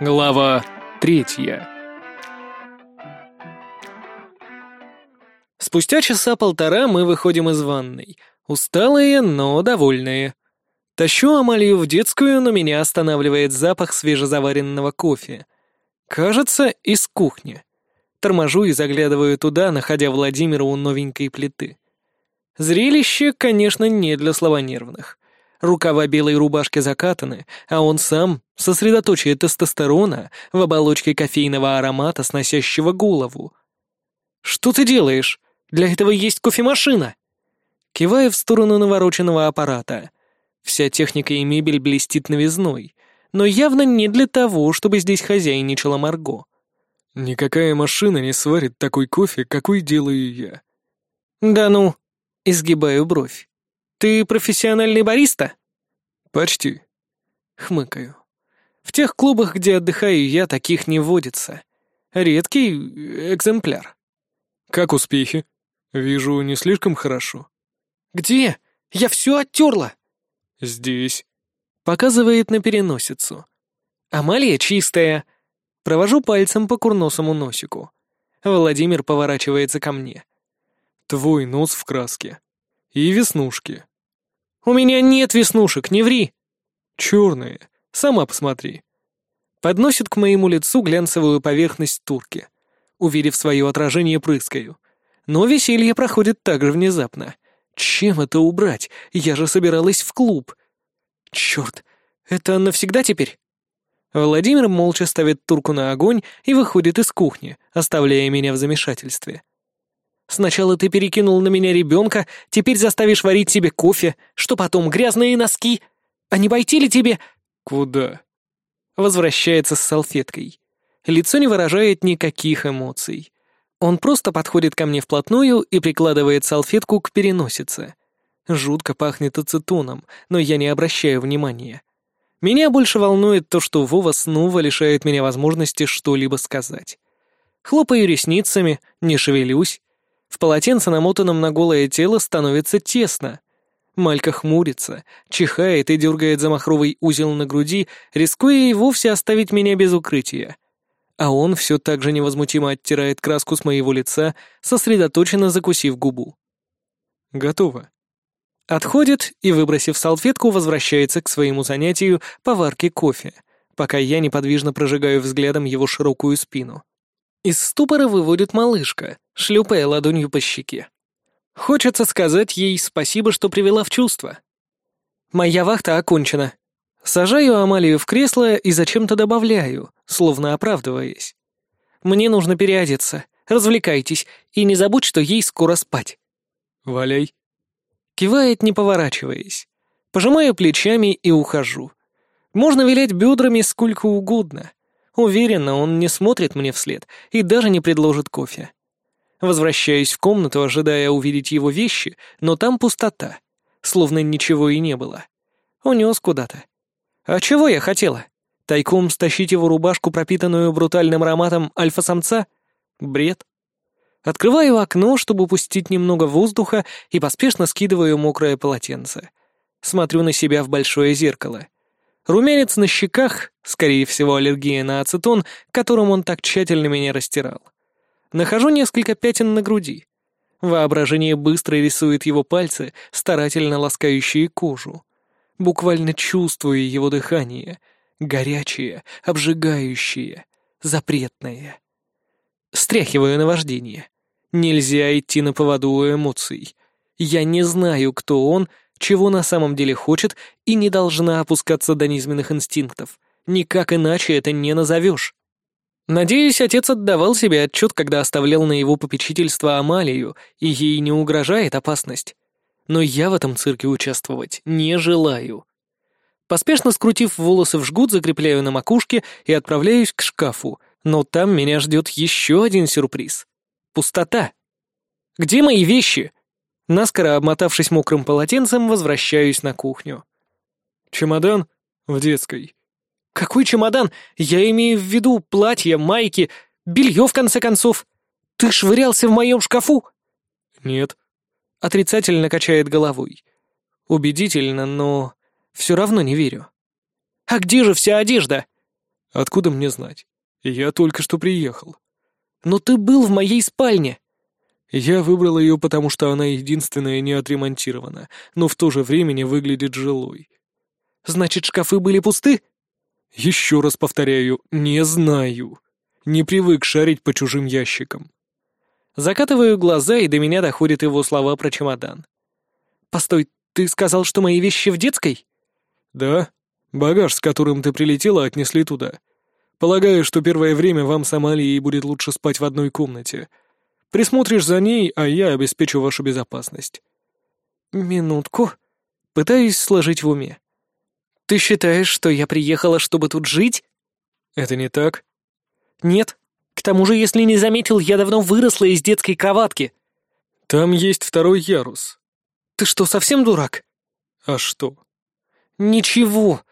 Глава третья Спустя часа полтора мы выходим из ванной, усталые, но довольные. Тащу Амалию в детскую, но меня останавливает запах свежезаваренного кофе. Кажется, из кухни. Торможу и заглядываю туда, находя Владимира у новенькой плиты. Зрелище, конечно, не для слабонервных. Рукава белой рубашки закатаны, а он сам — сосредоточие тестостерона в оболочке кофейного аромата, сносящего голову. «Что ты делаешь? Для этого есть кофемашина!» Кивая в сторону навороченного аппарата. Вся техника и мебель блестит новизной, но явно не для того, чтобы здесь хозяйничала Марго. «Никакая машина не сварит такой кофе, какой делаю я». «Да ну!» — изгибаю бровь. «Ты профессиональный бариста?» «Почти». Хмыкаю. В тех клубах, где отдыхаю я, таких не водится. Редкий экземпляр. «Как успехи? Вижу, не слишком хорошо». «Где? Я все оттерла!» «Здесь». Показывает на переносицу. «Амалия чистая». Провожу пальцем по курносому носику. Владимир поворачивается ко мне. «Твой нос в краске. И веснушки». «У меня нет веснушек, не ври!» «Черные. Сама посмотри». Подносит к моему лицу глянцевую поверхность турки. Увидев свое отражение, прыскаю. Но веселье проходит так же внезапно. Чем это убрать? Я же собиралась в клуб. Черт, это навсегда теперь? Владимир молча ставит турку на огонь и выходит из кухни, оставляя меня в замешательстве. Сначала ты перекинул на меня ребенка, теперь заставишь варить себе кофе, что потом грязные носки. А не пойти ли тебе...» «Куда?» Возвращается с салфеткой. Лицо не выражает никаких эмоций. Он просто подходит ко мне вплотную и прикладывает салфетку к переносице. Жутко пахнет ацетоном, но я не обращаю внимания. Меня больше волнует то, что Вова снова лишает меня возможности что-либо сказать. Хлопаю ресницами, не шевелюсь, в полотенце, намотанном на голое тело, становится тесно. Малька хмурится, чихает и дергает за махровый узел на груди, рискуя и вовсе оставить меня без укрытия. А он все так же невозмутимо оттирает краску с моего лица, сосредоточенно закусив губу. «Готово». Отходит и, выбросив салфетку, возвращается к своему занятию по варке кофе, пока я неподвижно прожигаю взглядом его широкую спину. Из ступора выводит малышка, шлепая ладонью по щеке. Хочется сказать ей спасибо, что привела в чувство. Моя вахта окончена. Сажаю Амалию в кресло и зачем-то добавляю, словно оправдываясь. Мне нужно переодеться. Развлекайтесь, и не забудь, что ей скоро спать. «Валяй». Кивает, не поворачиваясь. Пожимаю плечами и ухожу. Можно вилять бедрами сколько угодно. Уверенно, он не смотрит мне вслед и даже не предложит кофе. Возвращаюсь в комнату, ожидая увидеть его вещи, но там пустота, словно ничего и не было. Унес куда-то. А чего я хотела? Тайком стащить его рубашку, пропитанную брутальным ароматом альфа-самца? Бред. Открываю окно, чтобы пустить немного воздуха, и поспешно скидываю мокрое полотенце. Смотрю на себя в большое зеркало. Румянец на щеках, скорее всего, аллергия на ацетон, которым он так тщательно меня растирал. Нахожу несколько пятен на груди. Воображение быстро рисует его пальцы, старательно ласкающие кожу. Буквально чувствую его дыхание. Горячее, обжигающее, запретное. Стряхиваю наваждение. Нельзя идти на поводу эмоций. Я не знаю, кто он, чего на самом деле хочет, и не должна опускаться до низменных инстинктов. Никак иначе это не назовешь. Надеюсь, отец отдавал себе отчет, когда оставлял на его попечительство Амалию, и ей не угрожает опасность. Но я в этом цирке участвовать не желаю. Поспешно скрутив волосы в жгут, закрепляю на макушке и отправляюсь к шкафу, но там меня ждет еще один сюрприз. Пустота. Где мои вещи? Наскоро обмотавшись мокрым полотенцем, возвращаюсь на кухню. «Чемодан в детской». «Какой чемодан? Я имею в виду платья, майки, белье, в конце концов. Ты швырялся в моем шкафу?» «Нет». Отрицательно качает головой. Убедительно, но все равно не верю. «А где же вся одежда?» Откуда мне знать? Я только что приехал. Но ты был в моей спальне. Я выбрал ее, потому что она единственная не отремонтирована, но в то же время не выглядит жилой. Значит, шкафы были пусты? Еще раз повторяю, не знаю. Не привык шарить по чужим ящикам. Закатываю глаза, и до меня доходят его слова про чемодан. «Постой, ты сказал, что мои вещи в детской?» «Да. Багаж, с которым ты прилетела, отнесли туда. Полагаю, что первое время вам с Амалией будет лучше спать в одной комнате. Присмотришь за ней, а я обеспечу вашу безопасность». «Минутку». Пытаюсь сложить в уме. «Ты считаешь, что я приехала, чтобы тут жить?» «Это не так?» «Нет. К тому же, если не заметил, я давно выросла из детской кроватки». «Там есть второй ярус». «Ты что, совсем дурак?» «А что?» «Ничего.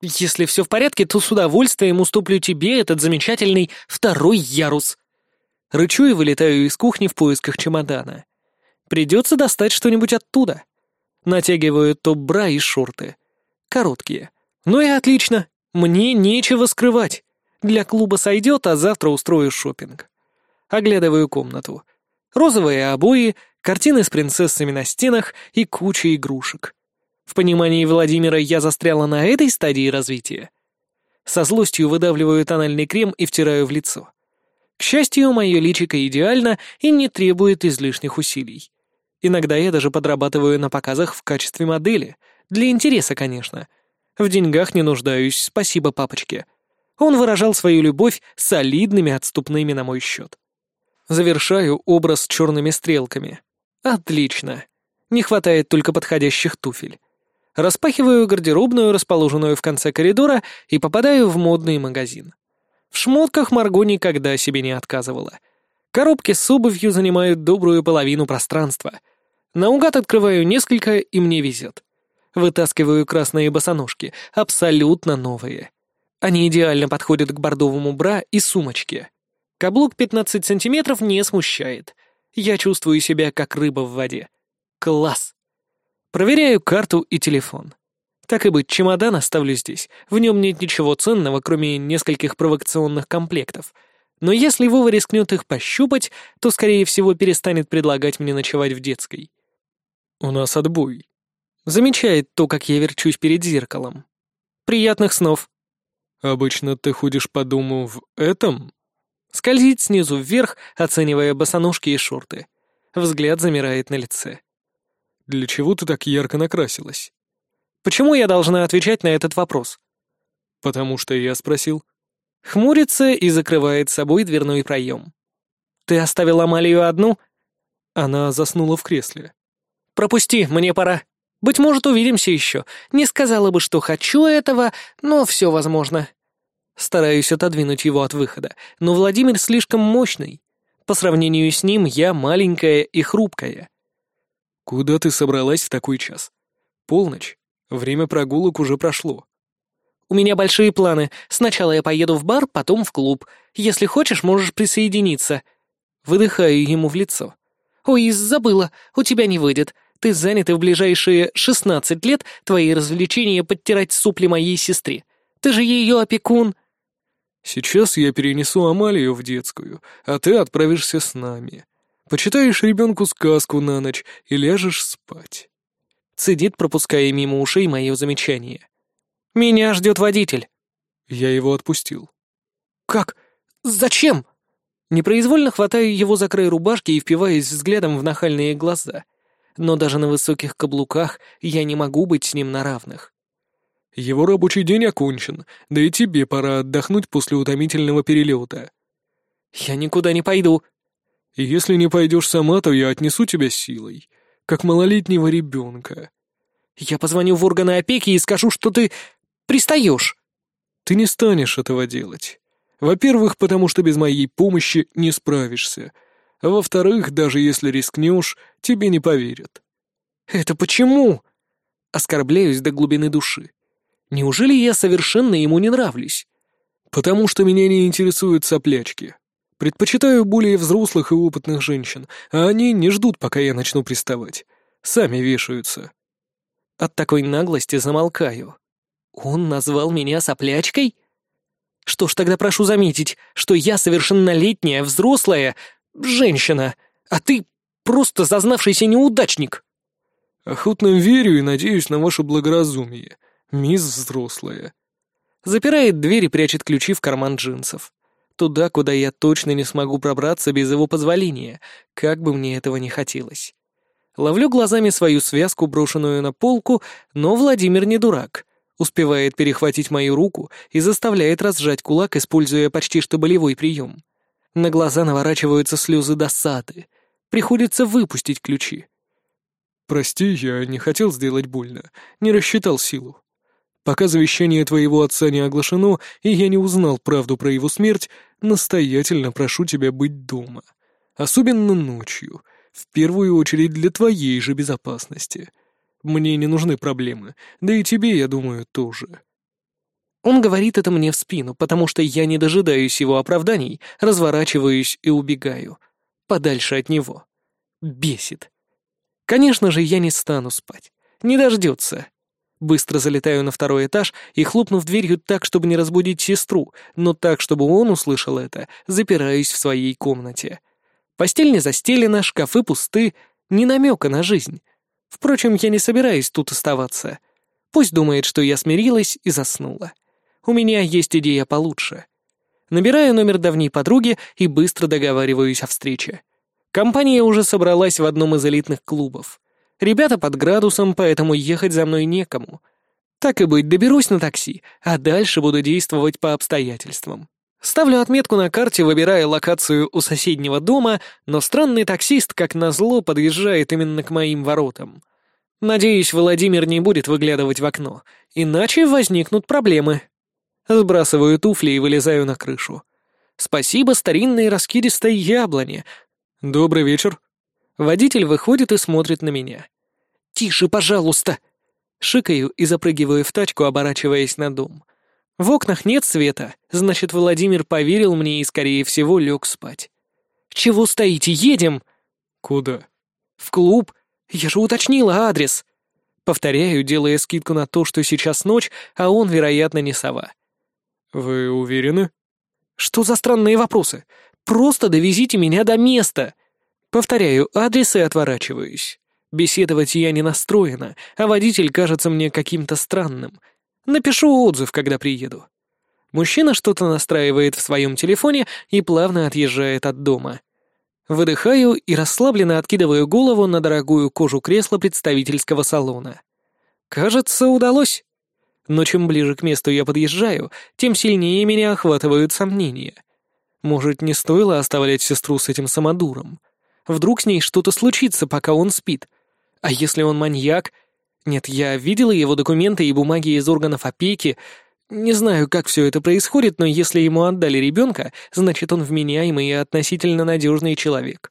Если все в порядке, то с удовольствием уступлю тебе этот замечательный второй ярус». Рычу и вылетаю из кухни в поисках чемодана. Придется достать что-нибудь оттуда. Натягиваю топ-бра и шорты. Короткие. Ну и отлично. Мне нечего скрывать. Для клуба сойдет, а завтра устрою шопинг. Оглядываю комнату. Розовые обои, картины с принцессами на стенах и куча игрушек. В понимании Владимира я застряла на этой стадии развития. Со злостью выдавливаю тональный крем и втираю в лицо. К счастью, мое личико идеально и не требует излишних усилий. Иногда я даже подрабатываю на показах в качестве модели. Для интереса, конечно. В деньгах не нуждаюсь, спасибо папочке. Он выражал свою любовь солидными отступными на мой счет. Завершаю образ черными стрелками. Отлично. Не хватает только подходящих туфель. Распахиваю гардеробную, расположенную в конце коридора, и попадаю в модный магазин. В шмотках Марго никогда себе не отказывала. Коробки с обувью занимают добрую половину пространства. Наугад открываю несколько, и мне везет. Вытаскиваю красные босоножки, абсолютно новые. Они идеально подходят к бордовому бра и сумочке. Каблук 15 сантиметров не смущает. Я чувствую себя как рыба в воде. Класс! Проверяю карту и телефон. Так и быть, чемодан оставлю здесь. В нем нет ничего ценного, кроме нескольких провокационных комплектов. Но если Вова рискнет их пощупать, то, скорее всего, перестанет предлагать мне ночевать в детской. «У нас отбой», Замечает то, как я верчусь перед зеркалом. Приятных снов. Обычно ты ходишь по дому в этом? Скользит снизу вверх, оценивая босоножки и шорты. Взгляд замирает на лице. Для чего ты так ярко накрасилась? Почему я должна отвечать на этот вопрос? Потому что я спросил. Хмурится и закрывает собой дверной проем. Ты оставил Амалию одну? Она заснула в кресле. Пропусти, мне пора. Быть может, увидимся еще. Не сказала бы, что хочу этого, но все возможно. Стараюсь отодвинуть его от выхода, но Владимир слишком мощный. По сравнению с ним я маленькая и хрупкая. Куда ты собралась в такой час? Полночь. Время прогулок уже прошло. У меня большие планы. Сначала я поеду в бар, потом в клуб. Если хочешь, можешь присоединиться. Выдыхаю ему в лицо. Ой, забыла, у тебя не выйдет. Ты занят, и в ближайшие шестнадцать лет твои развлечения подтирать супли моей сестре. Ты же ее опекун». «Сейчас я перенесу Амалию в детскую, а ты отправишься с нами. Почитаешь ребенку сказку на ночь и ляжешь спать». Цедит, пропуская мимо ушей мое замечание. «Меня ждет водитель». Я его отпустил. «Как? Зачем?» Непроизвольно хватаю его за край рубашки и впиваюсь взглядом в нахальные глаза — но даже на высоких каблуках я не могу быть с ним на равных. Его рабочий день окончен, да и тебе пора отдохнуть после утомительного перелета. Я никуда не пойду. если не пойдешь сама, то я отнесу тебя силой, как малолетнего ребенка. Я позвоню в органы опеки и скажу, что ты пристаешь. Ты не станешь этого делать. Во-первых, потому что без моей помощи не справишься — а во-вторых, даже если рискнешь, тебе не поверят». «Это почему?» Оскорбляюсь до глубины души. Неужели я совершенно ему не нравлюсь? «Потому что меня не интересуют соплячки. Предпочитаю более взрослых и опытных женщин, а они не ждут, пока я начну приставать. Сами вешаются». От такой наглости замолкаю. Он назвал меня соплячкой? Что ж, тогда прошу заметить, что я совершеннолетняя, взрослая женщина, а ты просто зазнавшийся неудачник. Охотно верю и надеюсь на ваше благоразумие, мисс взрослая. Запирает дверь и прячет ключи в карман джинсов. Туда, куда я точно не смогу пробраться без его позволения, как бы мне этого не хотелось. Ловлю глазами свою связку, брошенную на полку, но Владимир не дурак. Успевает перехватить мою руку и заставляет разжать кулак, используя почти что болевой прием. На глаза наворачиваются слезы досады. Приходится выпустить ключи. «Прости, я не хотел сделать больно, не рассчитал силу. Пока завещание твоего отца не оглашено, и я не узнал правду про его смерть, настоятельно прошу тебя быть дома. Особенно ночью, в первую очередь для твоей же безопасности. Мне не нужны проблемы, да и тебе, я думаю, тоже». Он говорит это мне в спину, потому что я не дожидаюсь его оправданий, разворачиваюсь и убегаю. Подальше от него. Бесит. Конечно же, я не стану спать. Не дождется. Быстро залетаю на второй этаж и, хлопнув дверью так, чтобы не разбудить сестру, но так, чтобы он услышал это, запираюсь в своей комнате. Постель не застелена, шкафы пусты, ни намека на жизнь. Впрочем, я не собираюсь тут оставаться. Пусть думает, что я смирилась и заснула. У меня есть идея получше. Набираю номер давней подруги и быстро договариваюсь о встрече. Компания уже собралась в одном из элитных клубов. Ребята под градусом, поэтому ехать за мной некому. Так и быть, доберусь на такси, а дальше буду действовать по обстоятельствам. Ставлю отметку на карте, выбирая локацию у соседнего дома, но странный таксист, как назло, подъезжает именно к моим воротам. Надеюсь, Владимир не будет выглядывать в окно, иначе возникнут проблемы. Сбрасываю туфли и вылезаю на крышу. Спасибо старинной раскидистой яблоне. Добрый вечер. Водитель выходит и смотрит на меня. «Тише, пожалуйста!» Шикаю и запрыгиваю в тачку, оборачиваясь на дом. В окнах нет света, значит, Владимир поверил мне и, скорее всего, лег спать. «Чего стоите? Едем!» «Куда?» «В клуб. Я же уточнила адрес». Повторяю, делая скидку на то, что сейчас ночь, а он, вероятно, не сова. «Вы уверены?» «Что за странные вопросы? Просто довезите меня до места!» Повторяю адрес и отворачиваюсь. Беседовать я не настроена, а водитель кажется мне каким-то странным. Напишу отзыв, когда приеду. Мужчина что-то настраивает в своем телефоне и плавно отъезжает от дома. Выдыхаю и расслабленно откидываю голову на дорогую кожу кресла представительского салона. Кажется, удалось. Но чем ближе к месту я подъезжаю, тем сильнее меня охватывают сомнения. Может, не стоило оставлять сестру с этим самодуром? Вдруг с ней что-то случится, пока он спит? А если он маньяк? Нет, я видела его документы и бумаги из органов опеки. Не знаю, как все это происходит, но если ему отдали ребенка, значит, он вменяемый и относительно надежный человек.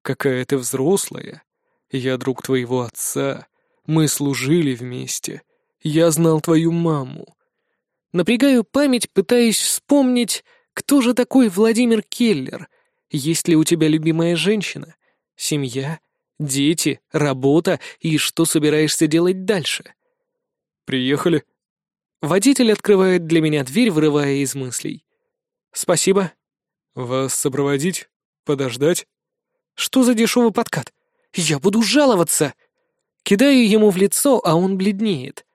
Какая ты взрослая. Я друг твоего отца. Мы служили вместе. Я знал твою маму. Напрягаю память, пытаясь вспомнить, кто же такой Владимир Келлер. Есть ли у тебя любимая женщина? Семья? Дети? Работа? И что собираешься делать дальше? Приехали. Водитель открывает для меня дверь, вырывая из мыслей. Спасибо. Вас сопроводить? Подождать? Что за дешевый подкат? Я буду жаловаться. Кидаю ему в лицо, а он бледнеет.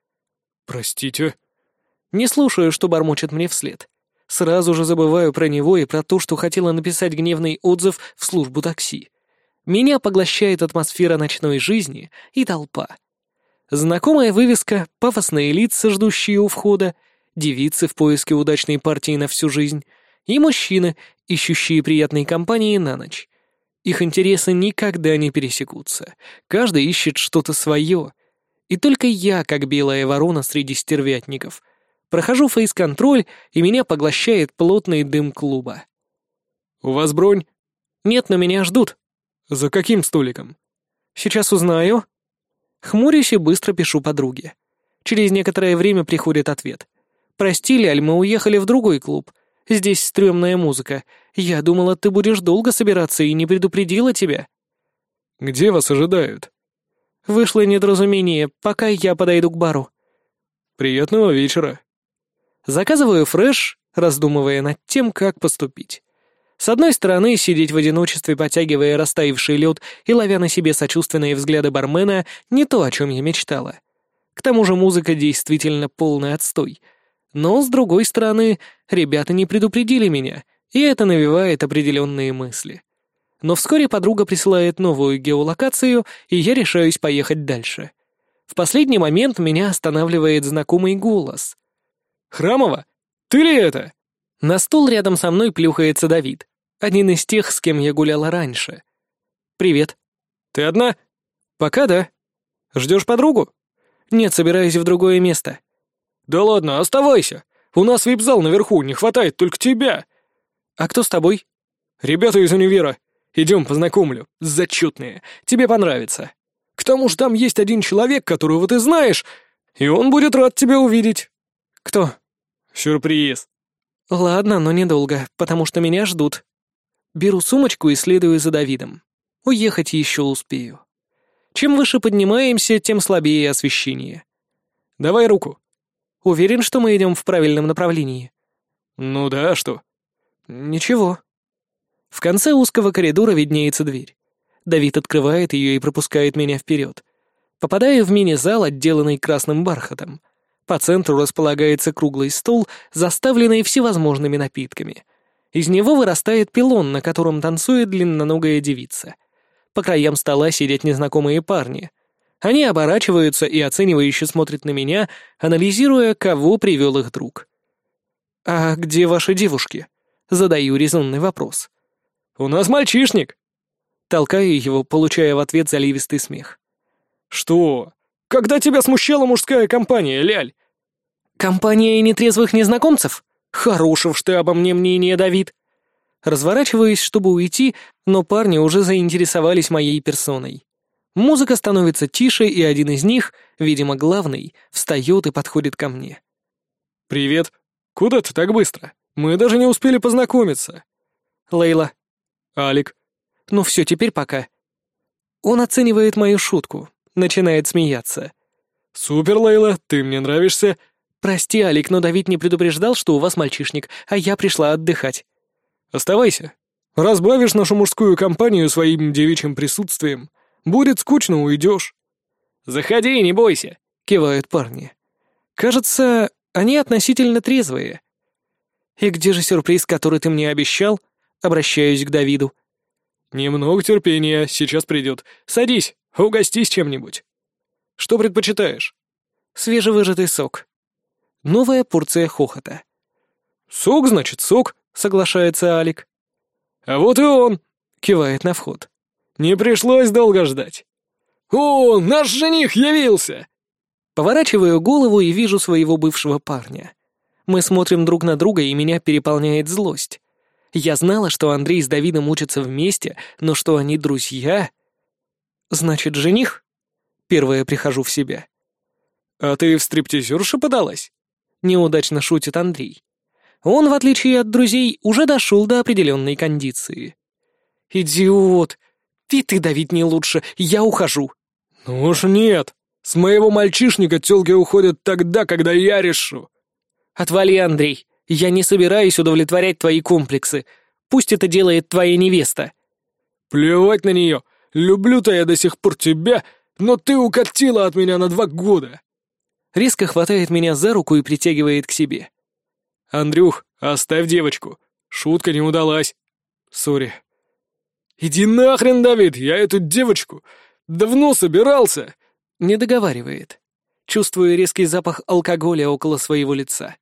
«Простите?» Не слушаю, что бормочет мне вслед. Сразу же забываю про него и про то, что хотела написать гневный отзыв в службу такси. Меня поглощает атмосфера ночной жизни и толпа. Знакомая вывеска, пафосные лица, ждущие у входа, девицы в поиске удачной партии на всю жизнь и мужчины, ищущие приятной компании на ночь. Их интересы никогда не пересекутся. Каждый ищет что-то свое, и только я, как белая ворона среди стервятников. Прохожу фейс-контроль, и меня поглощает плотный дым клуба. «У вас бронь?» «Нет, но меня ждут». «За каким столиком?» «Сейчас узнаю». Хмурюсь и быстро пишу подруге. Через некоторое время приходит ответ. «Прости, Ляль, мы уехали в другой клуб. Здесь стрёмная музыка. Я думала, ты будешь долго собираться и не предупредила тебя». «Где вас ожидают?» Вышло недоразумение, пока я подойду к бару. Приятного вечера. Заказываю фреш раздумывая над тем, как поступить. С одной стороны, сидеть в одиночестве, потягивая растаявший лед и ловя на себе сочувственные взгляды бармена, не то, о чем я мечтала. К тому же музыка действительно полный отстой. Но, с другой стороны, ребята не предупредили меня, и это навевает определенные мысли. Но вскоре подруга присылает новую геолокацию, и я решаюсь поехать дальше. В последний момент меня останавливает знакомый голос. «Храмова, ты ли это?» На стул рядом со мной плюхается Давид, один из тех, с кем я гуляла раньше. «Привет». «Ты одна?» «Пока да». «Ждешь подругу?» «Нет, собираюсь в другое место». «Да ладно, оставайся. У нас вип-зал наверху, не хватает только тебя». «А кто с тобой?» «Ребята из универа. Идем, познакомлю. Зачетные. Тебе понравится. К тому же там есть один человек, которого ты знаешь, и он будет рад тебя увидеть». «Кто?» «Сюрприз». «Ладно, но недолго, потому что меня ждут». Беру сумочку и следую за Давидом. Уехать еще успею. Чем выше поднимаемся, тем слабее освещение. «Давай руку». «Уверен, что мы идем в правильном направлении?» «Ну да, что?» «Ничего». В конце узкого коридора виднеется дверь. Давид открывает ее и пропускает меня вперед. Попадаю в мини-зал, отделанный красным бархатом. По центру располагается круглый стол, заставленный всевозможными напитками. Из него вырастает пилон, на котором танцует длинноногая девица. По краям стола сидят незнакомые парни. Они оборачиваются и оценивающе смотрят на меня, анализируя, кого привел их друг. «А где ваши девушки?» Задаю резонный вопрос. «У нас мальчишник!» Толкаю его, получая в ответ заливистый смех. «Что? Когда тебя смущала мужская компания, Ляль?» «Компания нетрезвых незнакомцев? Хорошего ж ты обо мне мнение, Давид!» Разворачиваюсь, чтобы уйти, но парни уже заинтересовались моей персоной. Музыка становится тише, и один из них, видимо, главный, встает и подходит ко мне. «Привет. Куда ты так быстро? Мы даже не успели познакомиться». «Лейла». «Алик». «Ну все, теперь пока». Он оценивает мою шутку, начинает смеяться. «Супер, Лейла, ты мне нравишься». «Прости, Алик, но Давид не предупреждал, что у вас мальчишник, а я пришла отдыхать». «Оставайся. Разбавишь нашу мужскую компанию своим девичьим присутствием. Будет скучно, уйдешь». «Заходи, не бойся», — кивают парни. «Кажется, они относительно трезвые». «И где же сюрприз, который ты мне обещал?» Обращаюсь к Давиду. «Немного терпения, сейчас придет. Садись, угостись чем-нибудь». «Что предпочитаешь?» «Свежевыжатый сок». Новая порция хохота. «Сок, значит, сок», — соглашается Алик. «А вот и он», — кивает на вход. «Не пришлось долго ждать». «О, наш жених явился!» Поворачиваю голову и вижу своего бывшего парня. Мы смотрим друг на друга, и меня переполняет злость. Я знала, что Андрей с Давидом учатся вместе, но что они друзья... Значит, жених? Первое прихожу в себя. «А ты в стриптизерши подалась?» Неудачно шутит Андрей. Он, в отличие от друзей, уже дошел до определенной кондиции. «Идиот! Ты ты, Давид, не лучше, я ухожу!» «Ну уж нет! С моего мальчишника тёлки уходят тогда, когда я решу!» «Отвали, Андрей! Я не собираюсь удовлетворять твои комплексы. Пусть это делает твоя невеста». «Плевать на нее. Люблю-то я до сих пор тебя, но ты укатила от меня на два года». Резко хватает меня за руку и притягивает к себе. «Андрюх, оставь девочку. Шутка не удалась. Сори». «Иди нахрен, Давид, я эту девочку давно собирался!» Не договаривает. Чувствую резкий запах алкоголя около своего лица.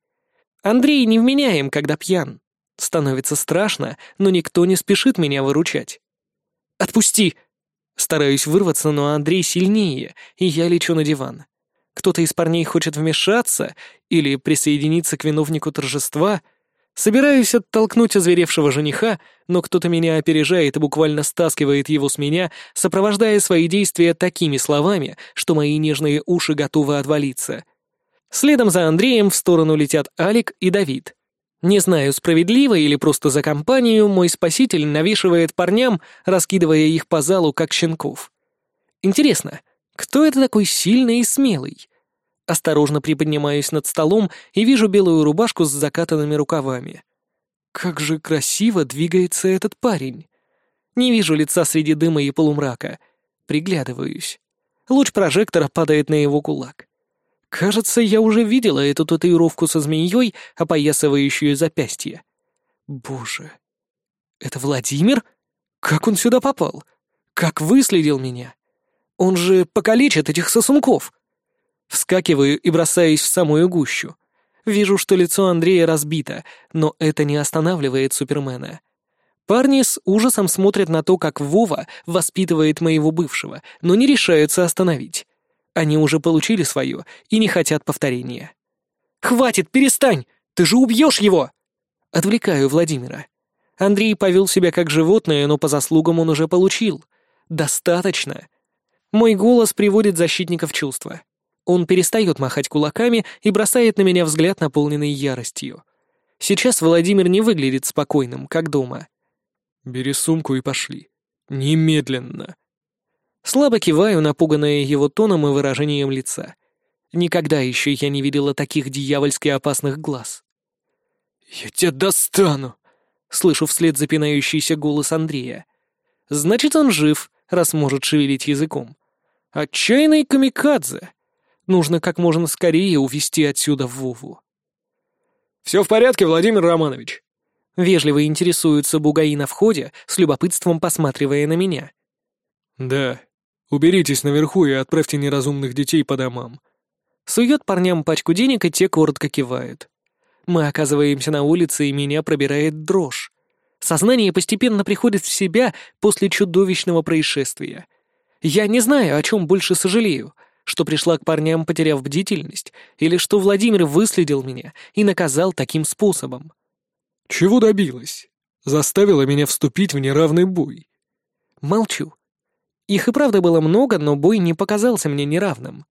Андрей невменяем, когда пьян. Становится страшно, но никто не спешит меня выручать. «Отпусти!» Стараюсь вырваться, но Андрей сильнее, и я лечу на диван. Кто-то из парней хочет вмешаться или присоединиться к виновнику торжества. Собираюсь оттолкнуть озверевшего жениха, но кто-то меня опережает и буквально стаскивает его с меня, сопровождая свои действия такими словами, что мои нежные уши готовы отвалиться — Следом за Андреем в сторону летят Алик и Давид. Не знаю, справедливо или просто за компанию, мой спаситель навешивает парням, раскидывая их по залу, как щенков. Интересно, кто это такой сильный и смелый? Осторожно приподнимаюсь над столом и вижу белую рубашку с закатанными рукавами. Как же красиво двигается этот парень. Не вижу лица среди дыма и полумрака. Приглядываюсь. Луч прожектора падает на его кулак. Кажется, я уже видела эту татуировку со змеей, опоясывающую запястье. Боже. Это Владимир? Как он сюда попал? Как выследил меня? Он же покалечит этих сосунков. Вскакиваю и бросаюсь в самую гущу. Вижу, что лицо Андрея разбито, но это не останавливает Супермена. Парни с ужасом смотрят на то, как Вова воспитывает моего бывшего, но не решаются остановить. Они уже получили свое и не хотят повторения. «Хватит, перестань! Ты же убьешь его!» Отвлекаю Владимира. Андрей повел себя как животное, но по заслугам он уже получил. Достаточно. Мой голос приводит защитника в чувство. Он перестает махать кулаками и бросает на меня взгляд, наполненный яростью. Сейчас Владимир не выглядит спокойным, как дома. «Бери сумку и пошли. Немедленно!» Слабо киваю, напуганная его тоном и выражением лица. Никогда еще я не видела таких дьявольски опасных глаз. «Я тебя достану!» — слышу вслед запинающийся голос Андрея. «Значит, он жив, раз может шевелить языком. Отчаянный камикадзе. Нужно как можно скорее увести отсюда Вову». «Все в порядке, Владимир Романович?» Вежливо интересуется Бугаи на входе, с любопытством посматривая на меня. «Да. Уберитесь наверху и отправьте неразумных детей по домам». Сует парням пачку денег, и те коротко кивают. Мы оказываемся на улице, и меня пробирает дрожь. Сознание постепенно приходит в себя после чудовищного происшествия. Я не знаю, о чем больше сожалею, что пришла к парням, потеряв бдительность, или что Владимир выследил меня и наказал таким способом. Чего добилась? Заставила меня вступить в неравный бой. Молчу. Их и правда было много, но бой не показался мне неравным.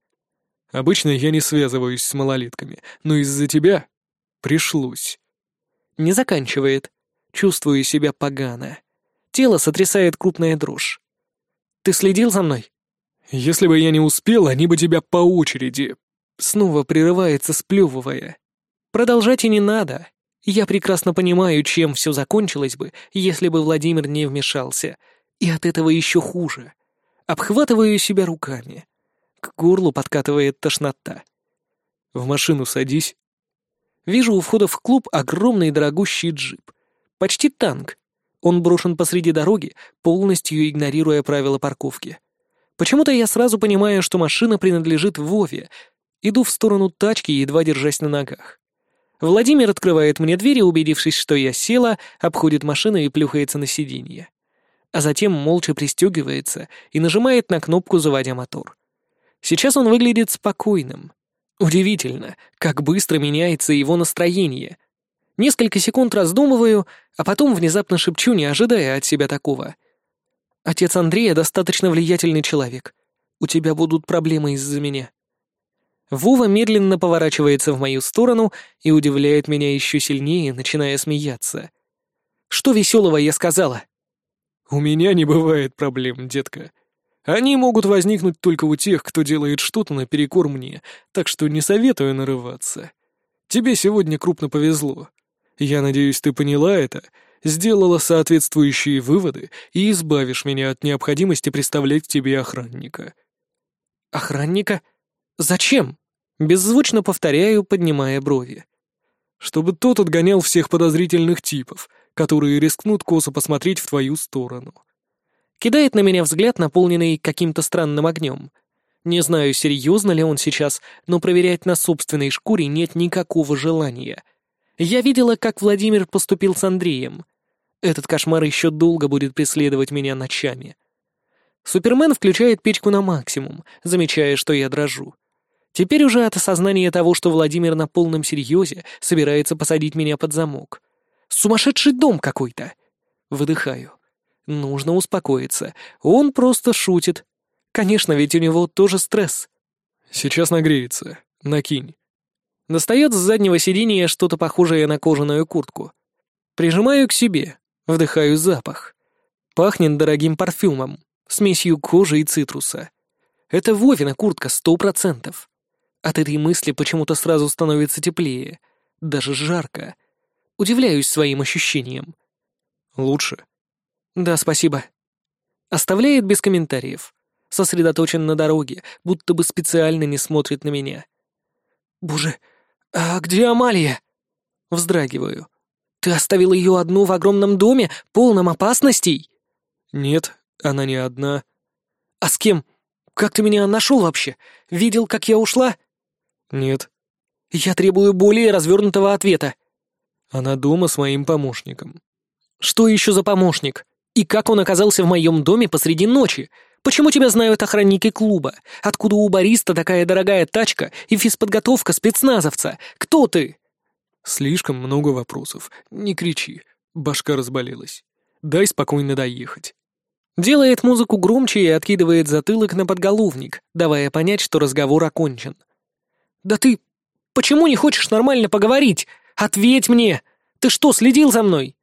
Обычно я не связываюсь с малолетками, но из-за тебя пришлось. Не заканчивает. Чувствую себя погано. Тело сотрясает крупная дрожь. Ты следил за мной? Если бы я не успел, они бы тебя по очереди. Снова прерывается, сплевывая. Продолжать и не надо. Я прекрасно понимаю, чем все закончилось бы, если бы Владимир не вмешался. И от этого еще хуже. Обхватываю себя руками. К горлу подкатывает тошнота. «В машину садись». Вижу у входа в клуб огромный дорогущий джип. Почти танк. Он брошен посреди дороги, полностью игнорируя правила парковки. Почему-то я сразу понимаю, что машина принадлежит Вове. Иду в сторону тачки, едва держась на ногах. Владимир открывает мне дверь и, убедившись, что я села, обходит машину и плюхается на сиденье. А затем молча пристегивается и нажимает на кнопку, заводя мотор. Сейчас он выглядит спокойным. Удивительно, как быстро меняется его настроение. Несколько секунд раздумываю, а потом внезапно шепчу, не ожидая от себя такого. «Отец Андрея достаточно влиятельный человек. У тебя будут проблемы из-за меня». Вова медленно поворачивается в мою сторону и удивляет меня еще сильнее, начиная смеяться. «Что веселого я сказала?» «У меня не бывает проблем, детка. Они могут возникнуть только у тех, кто делает что-то наперекор мне, так что не советую нарываться. Тебе сегодня крупно повезло. Я надеюсь, ты поняла это, сделала соответствующие выводы и избавишь меня от необходимости представлять тебе охранника». «Охранника?» «Зачем?» — беззвучно повторяю, поднимая брови. «Чтобы тот отгонял всех подозрительных типов, которые рискнут косо посмотреть в твою сторону». Кидает на меня взгляд, наполненный каким-то странным огнем. Не знаю, серьезно ли он сейчас, но проверять на собственной шкуре нет никакого желания. Я видела, как Владимир поступил с Андреем. Этот кошмар еще долго будет преследовать меня ночами. Супермен включает печку на максимум, замечая, что я дрожу. Теперь уже от осознания того, что Владимир на полном серьезе собирается посадить меня под замок. Сумасшедший дом какой-то. Выдыхаю. Нужно успокоиться. Он просто шутит. Конечно, ведь у него тоже стресс. Сейчас нагреется. Накинь. Достает с заднего сиденья что-то похожее на кожаную куртку. Прижимаю к себе. Вдыхаю запах. Пахнет дорогим парфюмом, смесью кожи и цитруса. Это Вовина куртка сто процентов. От этой мысли почему-то сразу становится теплее, даже жарко. Удивляюсь своим ощущениям. Лучше. Да, спасибо. Оставляет без комментариев. Сосредоточен на дороге, будто бы специально не смотрит на меня. Боже, а где Амалия? Вздрагиваю. Ты оставил ее одну в огромном доме, полном опасностей? Нет, она не одна. А с кем? Как ты меня нашел вообще? Видел, как я ушла? Нет. Я требую более развернутого ответа. Она дома с моим помощником. Что еще за помощник? И как он оказался в моем доме посреди ночи? Почему тебя знают охранники клуба? Откуда у бариста такая дорогая тачка и физподготовка спецназовца? Кто ты? Слишком много вопросов. Не кричи. Башка разболелась. Дай спокойно доехать. Делает музыку громче и откидывает затылок на подголовник, давая понять, что разговор окончен. «Да ты... Почему не хочешь нормально поговорить? Ответь мне! Ты что, следил за мной?»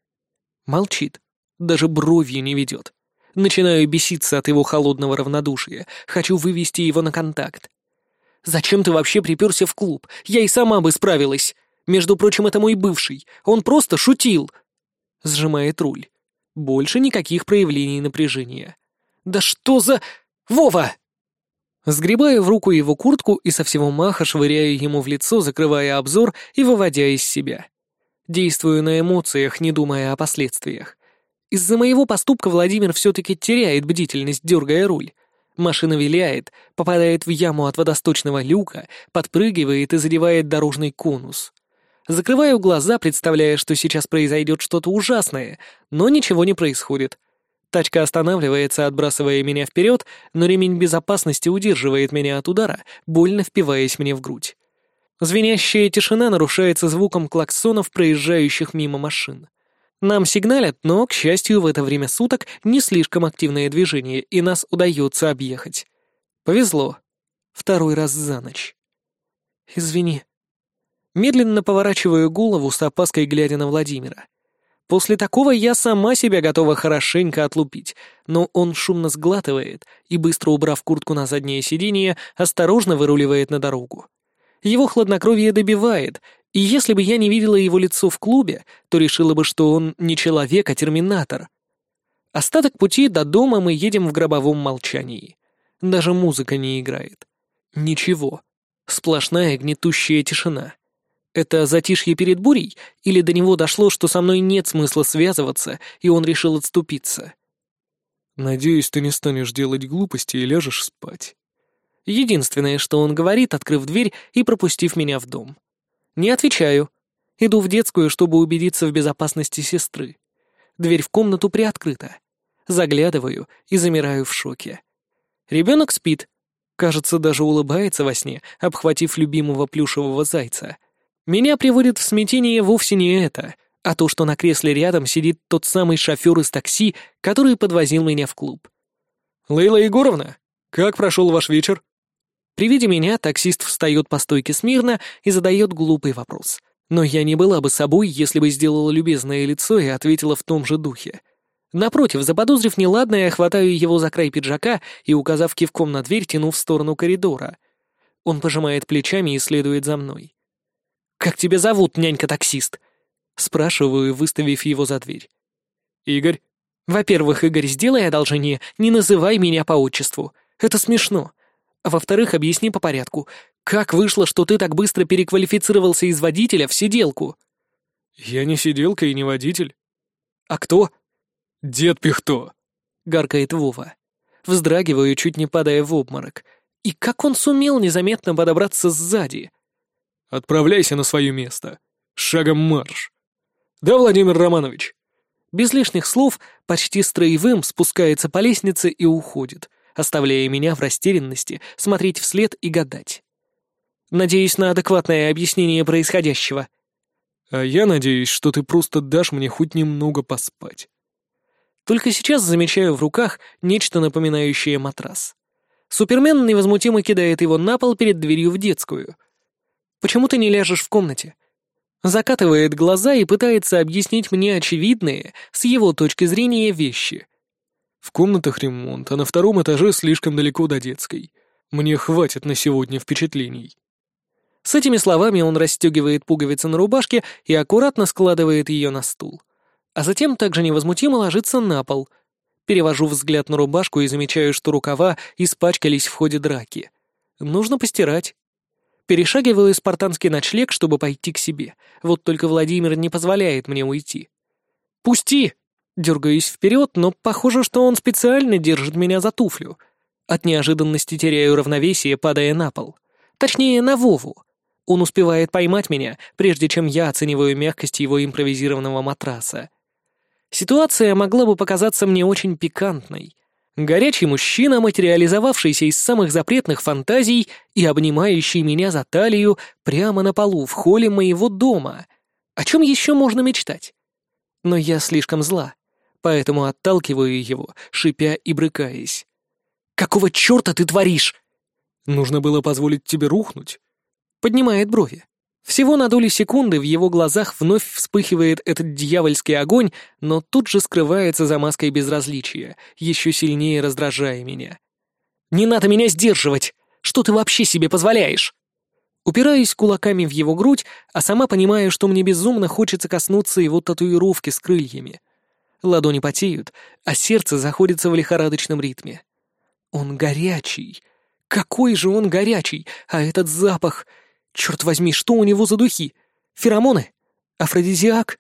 Молчит. Даже бровью не ведет. Начинаю беситься от его холодного равнодушия. Хочу вывести его на контакт. «Зачем ты вообще приперся в клуб? Я и сама бы справилась. Между прочим, это мой бывший. Он просто шутил!» Сжимает руль. Больше никаких проявлений напряжения. «Да что за... Вова!» Сгребаю в руку его куртку и со всего маха швыряю ему в лицо, закрывая обзор и выводя из себя. Действую на эмоциях, не думая о последствиях. Из-за моего поступка Владимир все-таки теряет бдительность, дергая руль. Машина виляет, попадает в яму от водосточного люка, подпрыгивает и задевает дорожный конус. Закрываю глаза, представляя, что сейчас произойдет что-то ужасное, но ничего не происходит. Тачка останавливается, отбрасывая меня вперед, но ремень безопасности удерживает меня от удара, больно впиваясь мне в грудь. Звенящая тишина нарушается звуком клаксонов, проезжающих мимо машин. Нам сигналят, но, к счастью, в это время суток не слишком активное движение, и нас удается объехать. Повезло. Второй раз за ночь. «Извини», Медленно поворачиваю голову с опаской, глядя на Владимира. После такого я сама себя готова хорошенько отлупить, но он шумно сглатывает и, быстро убрав куртку на заднее сиденье, осторожно выруливает на дорогу. Его хладнокровие добивает, и если бы я не видела его лицо в клубе, то решила бы, что он не человек, а терминатор. Остаток пути до дома мы едем в гробовом молчании. Даже музыка не играет. Ничего. Сплошная гнетущая тишина. Это затишье перед бурей, или до него дошло, что со мной нет смысла связываться, и он решил отступиться? «Надеюсь, ты не станешь делать глупости и ляжешь спать». Единственное, что он говорит, открыв дверь и пропустив меня в дом. Не отвечаю. Иду в детскую, чтобы убедиться в безопасности сестры. Дверь в комнату приоткрыта. Заглядываю и замираю в шоке. Ребенок спит. Кажется, даже улыбается во сне, обхватив любимого плюшевого зайца. Меня приводит в смятение вовсе не это, а то, что на кресле рядом сидит тот самый шофер из такси, который подвозил меня в клуб. «Лейла Егоровна, как прошел ваш вечер?» При виде меня таксист встает по стойке смирно и задает глупый вопрос. Но я не была бы собой, если бы сделала любезное лицо и ответила в том же духе. Напротив, заподозрив неладное, хватаю его за край пиджака и, указав кивком на дверь, тяну в сторону коридора. Он пожимает плечами и следует за мной. «Как тебя зовут, нянька-таксист?» Спрашиваю, выставив его за дверь. «Игорь». «Во-первых, Игорь, сделай одолжение, не называй меня по отчеству. Это смешно. Во-вторых, объясни по порядку. Как вышло, что ты так быстро переквалифицировался из водителя в сиделку?» «Я не сиделка и не водитель». «А кто?» «Дед Пихто», — гаркает Вова. Вздрагиваю, чуть не падая в обморок. И как он сумел незаметно подобраться сзади? Отправляйся на свое место. Шагом марш. Да, Владимир Романович?» Без лишних слов, почти строевым спускается по лестнице и уходит, оставляя меня в растерянности смотреть вслед и гадать. Надеюсь на адекватное объяснение происходящего. А я надеюсь, что ты просто дашь мне хоть немного поспать. Только сейчас замечаю в руках нечто напоминающее матрас. Супермен невозмутимо кидает его на пол перед дверью в детскую, Почему ты не ляжешь в комнате?» Закатывает глаза и пытается объяснить мне очевидные, с его точки зрения, вещи. «В комнатах ремонт, а на втором этаже слишком далеко до детской. Мне хватит на сегодня впечатлений». С этими словами он расстегивает пуговицы на рубашке и аккуратно складывает ее на стул. А затем также невозмутимо ложится на пол. Перевожу взгляд на рубашку и замечаю, что рукава испачкались в ходе драки. Нужно постирать. Перешагиваю спартанский ночлег, чтобы пойти к себе. Вот только Владимир не позволяет мне уйти. «Пусти!» Дергаюсь вперед, но похоже, что он специально держит меня за туфлю. От неожиданности теряю равновесие, падая на пол. Точнее, на Вову. Он успевает поймать меня, прежде чем я оцениваю мягкость его импровизированного матраса. Ситуация могла бы показаться мне очень пикантной. Горячий мужчина, материализовавшийся из самых запретных фантазий и обнимающий меня за талию прямо на полу в холле моего дома. О чем еще можно мечтать? Но я слишком зла, поэтому отталкиваю его, шипя и брыкаясь. «Какого черта ты творишь?» «Нужно было позволить тебе рухнуть?» Поднимает брови. Всего на доли секунды в его глазах вновь вспыхивает этот дьявольский огонь, но тут же скрывается за маской безразличия, еще сильнее раздражая меня. «Не надо меня сдерживать! Что ты вообще себе позволяешь?» Упираюсь кулаками в его грудь, а сама понимаю, что мне безумно хочется коснуться его татуировки с крыльями. Ладони потеют, а сердце заходится в лихорадочном ритме. Он горячий. Какой же он горячий, а этот запах... Черт возьми, что у него за духи? Феромоны? Афродизиак?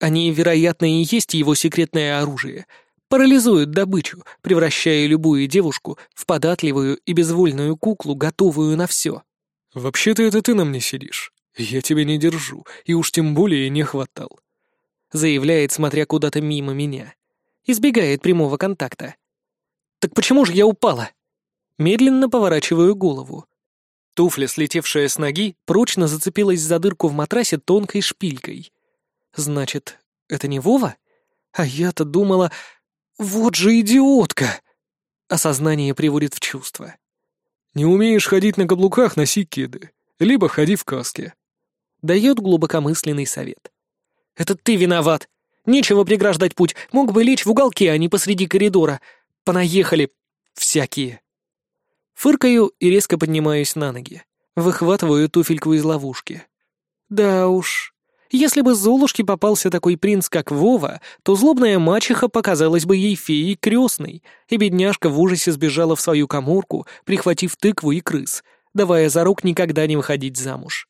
Они, вероятно, и есть его секретное оружие. Парализуют добычу, превращая любую девушку в податливую и безвольную куклу, готовую на все. «Вообще-то это ты на мне сидишь. Я тебя не держу, и уж тем более не хватал», — заявляет, смотря куда-то мимо меня. Избегает прямого контакта. «Так почему же я упала?» Медленно поворачиваю голову. Туфля, слетевшая с ноги, прочно зацепилась за дырку в матрасе тонкой шпилькой. Значит, это не Вова? А я-то думала... Вот же идиотка! Осознание приводит в чувство. «Не умеешь ходить на каблуках, носи кеды. Либо ходи в каске». Дает глубокомысленный совет. «Это ты виноват. Нечего преграждать путь. Мог бы лечь в уголке, а не посреди коридора. Понаехали всякие». Фыркаю и резко поднимаюсь на ноги. Выхватываю туфельку из ловушки. Да уж. Если бы Золушке попался такой принц, как Вова, то злобная мачеха показалась бы ей феей крестной, и бедняжка в ужасе сбежала в свою коморку, прихватив тыкву и крыс, давая за рук никогда не выходить замуж.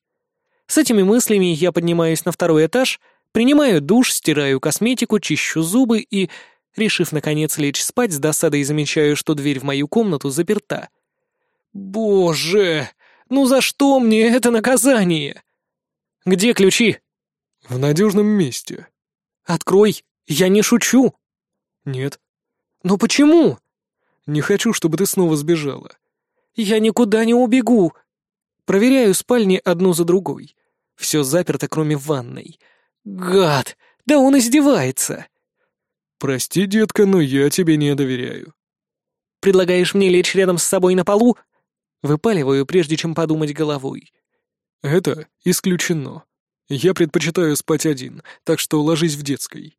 С этими мыслями я поднимаюсь на второй этаж, принимаю душ, стираю косметику, чищу зубы и, решив наконец лечь спать, с досадой замечаю, что дверь в мою комнату заперта — «Боже! Ну за что мне это наказание?» «Где ключи?» «В надежном месте». «Открой! Я не шучу!» «Нет». «Но почему?» «Не хочу, чтобы ты снова сбежала». «Я никуда не убегу!» Проверяю спальни одну за другой. Все заперто, кроме ванной. «Гад! Да он издевается!» «Прости, детка, но я тебе не доверяю». «Предлагаешь мне лечь рядом с собой на полу?» Выпаливаю, прежде чем подумать головой. «Это исключено. Я предпочитаю спать один, так что ложись в детской».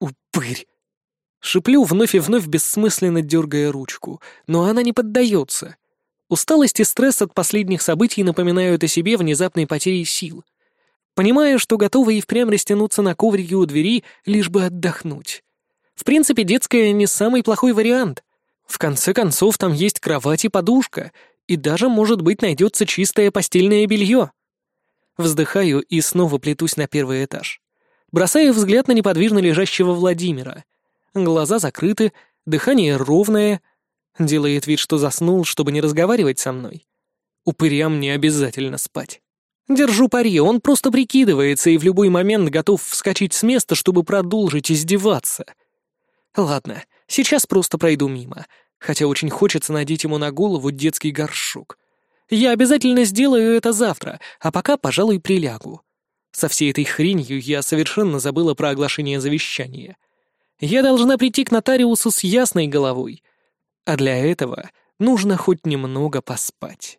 «Упырь!» Шиплю, вновь и вновь бессмысленно дергая ручку, но она не поддается. Усталость и стресс от последних событий напоминают о себе внезапной потерей сил. Понимаю, что готова и впрямь растянуться на коврике у двери, лишь бы отдохнуть. В принципе, детская не самый плохой вариант. В конце концов, там есть кровать и подушка, и даже, может быть, найдется чистое постельное белье. Вздыхаю и снова плетусь на первый этаж. Бросаю взгляд на неподвижно лежащего Владимира. Глаза закрыты, дыхание ровное. Делает вид, что заснул, чтобы не разговаривать со мной. Упырям не обязательно спать. Держу пари, он просто прикидывается и в любой момент готов вскочить с места, чтобы продолжить издеваться. Ладно, сейчас просто пройду мимо хотя очень хочется надеть ему на голову детский горшок. Я обязательно сделаю это завтра, а пока, пожалуй, прилягу. Со всей этой хренью я совершенно забыла про оглашение завещания. Я должна прийти к нотариусу с ясной головой, а для этого нужно хоть немного поспать.